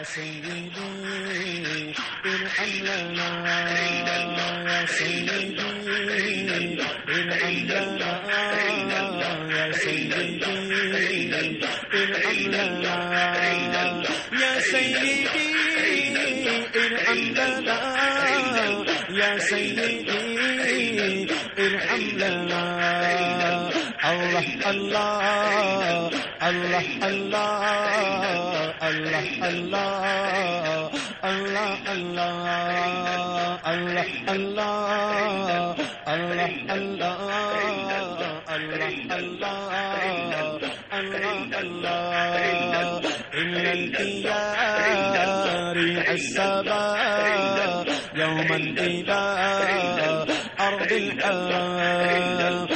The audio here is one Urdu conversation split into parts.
يا سيدي ارحم لنا يا سيدي ارحم لنا يا سيدي ارحم لنا يا سيدي ارحم لنا يا سيدي ارحم لنا الله الله الله الله الله الله الله الله الله الله الله الله الله الله الله الله إن الديار السبا يوما إلى أرض الحرام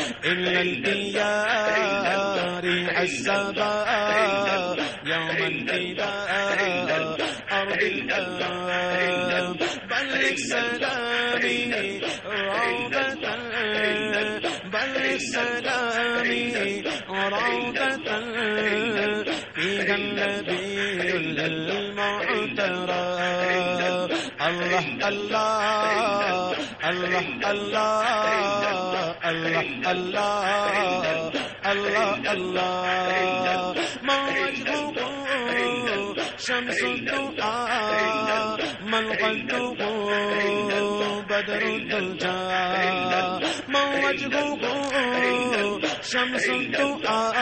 الديار السبا يوما إلى أرض الحرام بلغ سلامي روضة بلغ سلامي روضة فيها النبي المعترى الله الله الله الله الله الله الله الله شمس الدعاء من قلبه بدر الدجى ما وجهه شمس الدعاء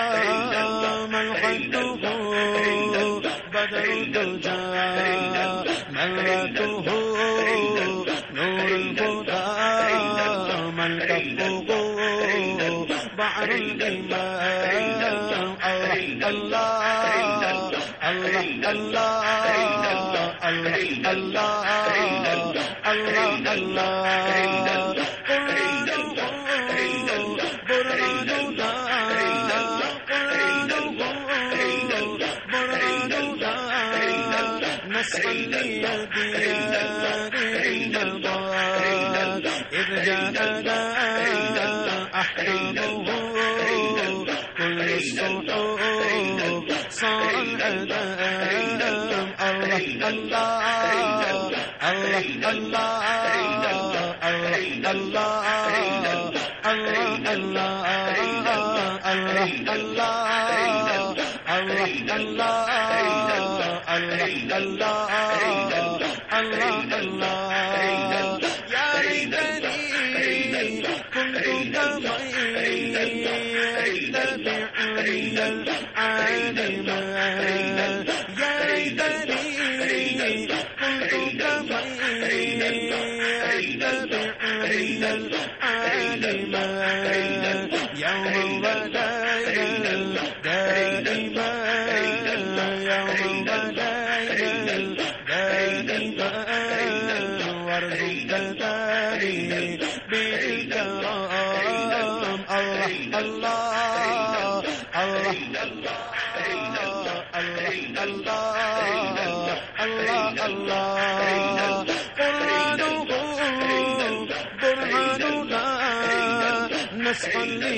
من قلبه بدر الدجى مرته نور الهدى من كفه بحر الإيمان الله اللہ اللہ اللہ سو الله الله الله الله الله الله الله الله الله الله الله اللہ اللہ نسلی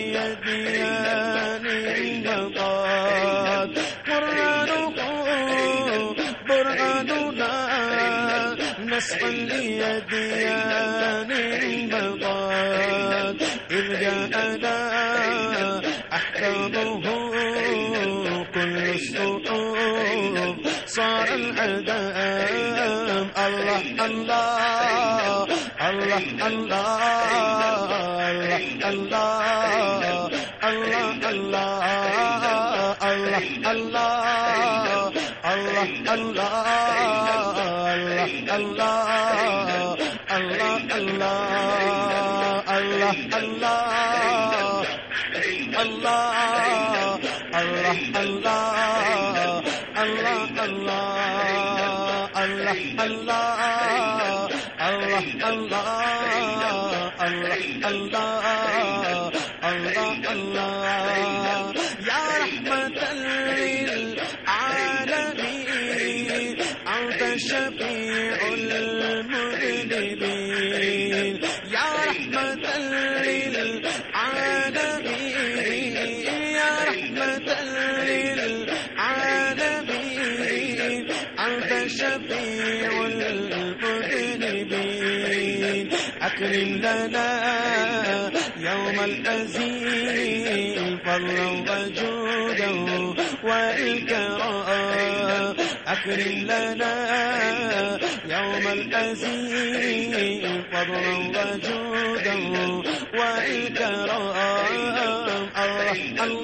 نسلی دیا نی الأدام الله الله الله الله الله الله الله الله الله الله الله الله الله الله الله الله الله الله اللہ اللہ اللہ اللہ اللہ اللہ اللہ الله يا رحمة للعالمين أنت شفيع المذنبين أكرم لنا يوم الأزيل فالروض وجودا وإكرام أكرم لنا يوم الأزيل فالروض وجودا وإكرام الله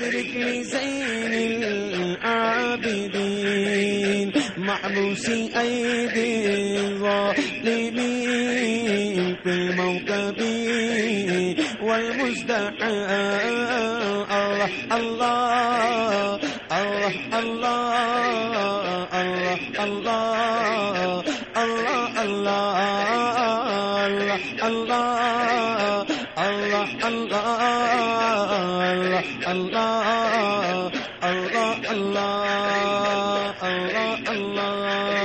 للعالمين أدركني زين العابدين معبوس أيدي الظالمين في الموكب والمزدحم الله الله الله الله الله الله الله الله الله اللہ